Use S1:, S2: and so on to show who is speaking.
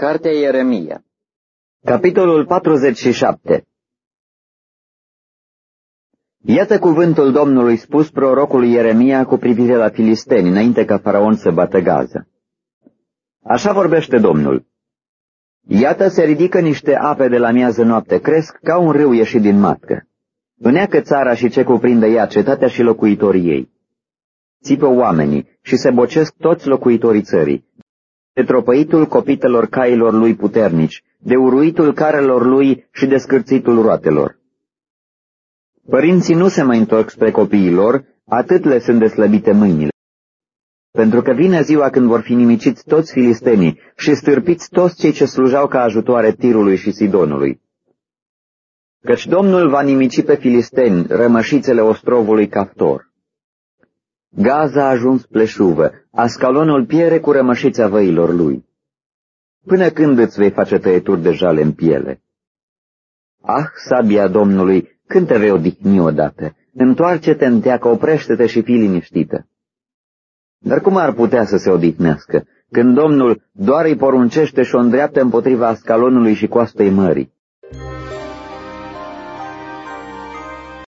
S1: Cartea Ieremia
S2: Capitolul 47 Iată cuvântul Domnului spus prorocului Ieremia cu privire la filisteni, înainte ca faraon să bată Gaza. Așa vorbește Domnul. Iată se ridică niște ape de la miază noapte, cresc ca un râu ieșit din matcă. Îneacă țara și ce cuprinde ea, cetatea și locuitorii ei. Țipă oamenii și se bocesc toți locuitorii țării, de tropăitul copitelor cailor lui puternici, de uruitul carelor lui și de scârțitul roatelor. Părinții nu se mai întorc spre copiilor, atât le sunt deslăbite mâinile. Pentru că vine ziua când vor fi nimiciți toți filistenii și stârpiți toți cei ce slujau ca ajutoare Tirului și Sidonului. Căci Domnul va nimici pe filisteni, rămășițele ostrovului Caftor. Gaza a ajuns pleșuvă, ascalonul piere cu rămășița văilor lui. Până când îți vei face tăieturi de jale în piele? Ah, sabia Domnului, când te vei odihni odată? Întoarce-te în teacă, oprește-te și fii liniștită. Dar cum ar putea să se odihnească, când Domnul doar îi poruncește și o îndreaptă împotriva ascalonului și coastei mării?